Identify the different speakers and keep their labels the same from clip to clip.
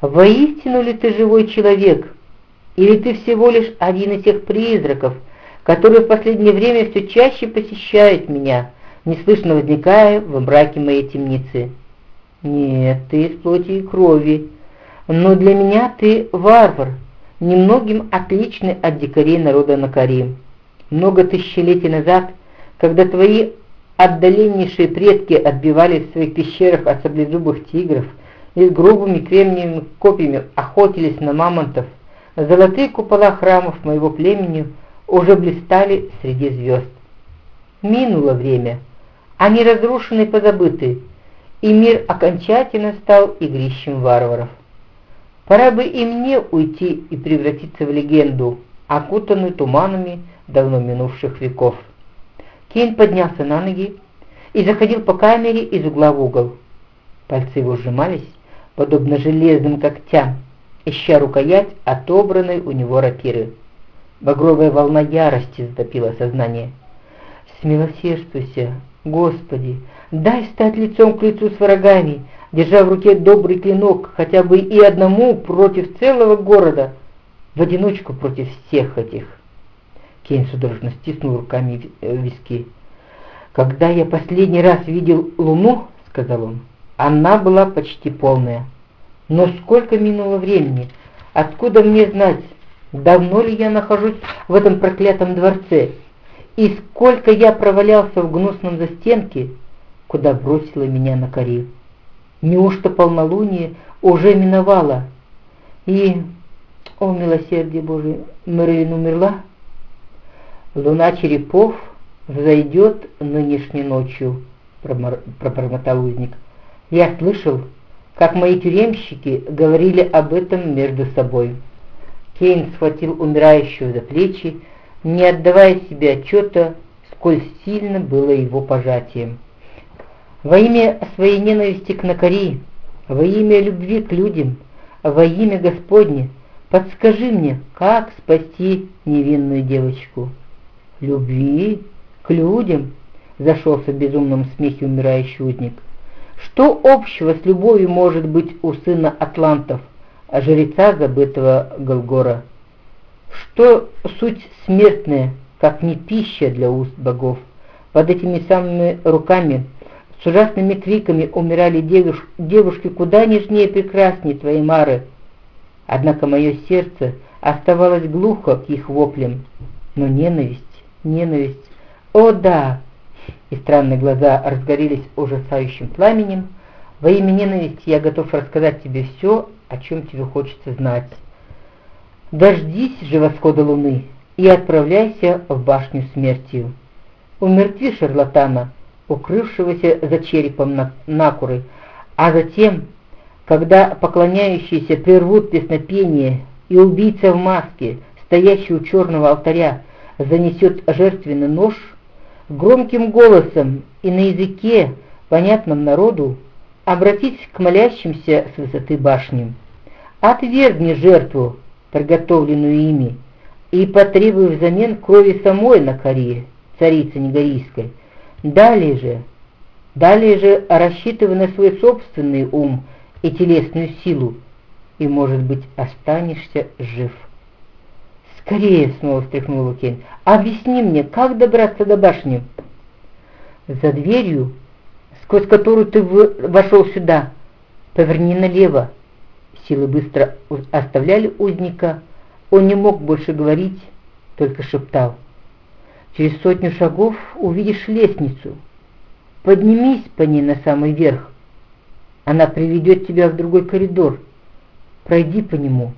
Speaker 1: воистину ли ты живой человек, или ты всего лишь один из тех призраков, которые в последнее время все чаще посещают меня, неслышно возникая в мраке моей темницы? Нет, ты из плоти и крови, но для меня ты варвар, немногим отличный от дикарей народа Накарим. Много тысячелетий назад, когда твои отдаленнейшие предки отбивались в своих пещерах от саблезубых тигров и грубыми кремниевыми копьями охотились на мамонтов, золотые купола храмов моего племени уже блистали среди звезд. Минуло время, они разрушены и позабыты, и мир окончательно стал игрищем варваров. Пора бы и мне уйти и превратиться в легенду, окутанную туманами давно минувших веков. Кейн поднялся на ноги и заходил по камере из угла в угол. Пальцы его сжимались, подобно железным когтям, ища рукоять отобранной у него рапиры. Багровая волна ярости затопила сознание. «Смилосердствуйся, Господи, дай стать лицом к лицу с врагами, держа в руке добрый клинок, хотя бы и одному против целого города, в одиночку против всех этих. Кейн судорожно стиснул руками э, виски. «Когда я последний раз видел луну, — сказал он, — она была почти полная. Но сколько минуло времени? Откуда мне знать, давно ли я нахожусь в этом проклятом дворце? И сколько я провалялся в гнусном застенке, куда бросила меня на коре?» Неужто полнолуние уже миновало? И, о милосердие Божие, Мэрилин умерла? Луна черепов взойдет нынешней ночью, пробормотал узник. Я слышал, как мои тюремщики говорили об этом между собой. Кейн схватил умирающего за плечи, не отдавая себе отчета, сколь сильно было его пожатием. Во имя своей ненависти к Накари, во имя любви к людям, во имя Господне, подскажи мне, как спасти невинную девочку. Любви к людям, зашелся в безумном смехе умирающий узник. Что общего с любовью может быть у сына атлантов, а жреца забытого Голгора? Что суть смертная, как не пища для уст богов? Под этими самыми руками с ужасными криками умирали девуш девушки куда нежнее и прекраснее твоей Мары. Однако мое сердце оставалось глухо к их воплям. Но ненависть, ненависть, о да! И странные глаза разгорелись ужасающим пламенем. Во имя ненависти я готов рассказать тебе все, о чем тебе хочется знать. Дождись же восхода луны и отправляйся в башню смертью. Умертви шарлатана, укрывшегося за черепом на накуры, а затем, когда поклоняющиеся прервут песнопение и убийца в маске, стоящий у черного алтаря, занесет жертвенный нож, громким голосом и на языке, понятном народу, обратись к молящимся с высоты башни. Отвергни жертву, приготовленную ими, и потребуй взамен крови самой на коре, царицы Негорийской, Далее же, далее же рассчитывай на свой собственный ум и телесную силу, и, может быть, останешься жив. «Скорее!» — снова встряхнул Кейн. «Объясни мне, как добраться до башни?» «За дверью, сквозь которую ты вошел сюда, поверни налево». Силы быстро оставляли узника. Он не мог больше говорить, только шептал. Через сотню шагов увидишь лестницу. Поднимись по ней на самый верх. Она приведет тебя в другой коридор. Пройди по нему,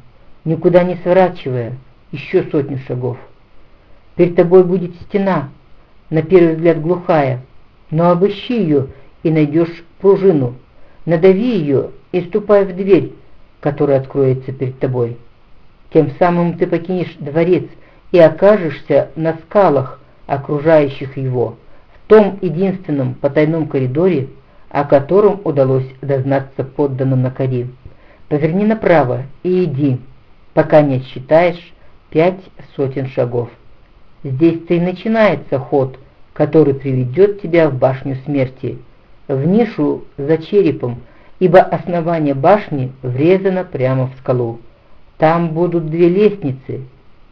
Speaker 1: никуда не сворачивая, еще сотню шагов. Перед тобой будет стена, на первый взгляд глухая, но обыщи ее и найдешь пружину. Надави ее и ступай в дверь, которая откроется перед тобой. Тем самым ты покинешь дворец и окажешься на скалах, окружающих его, в том единственном потайном коридоре, о котором удалось дознаться подданным на коре. Поверни направо и иди, пока не считаешь пять сотен шагов. Здесь-то и начинается ход, который приведет тебя в башню смерти, в нишу за черепом, ибо основание башни врезано прямо в скалу. Там будут две лестницы,